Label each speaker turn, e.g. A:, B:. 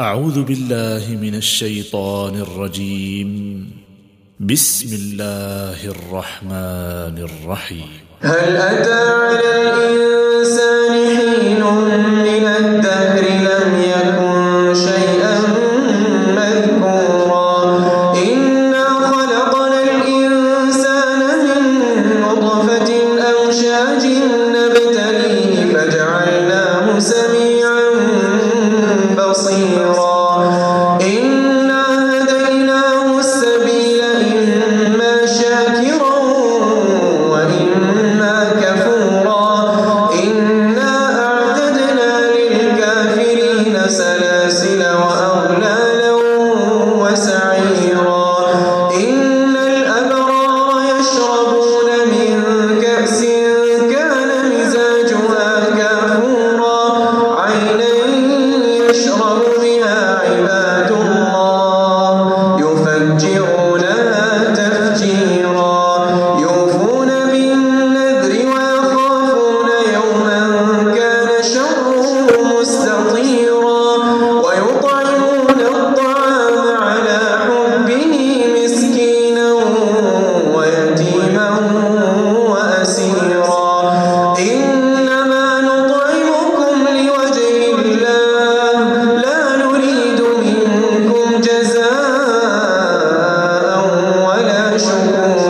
A: أعوذ بالله من الشيطان الرجيم. بسم الله الرحمن الرحيم.
B: هل أتى على الإنسان حين من الدهر لم يكن شيئا مذكورا؟ إنا خلقنا الإنسان من نطفة أوشاج نبتليه فجعلناه سميعا this رسولا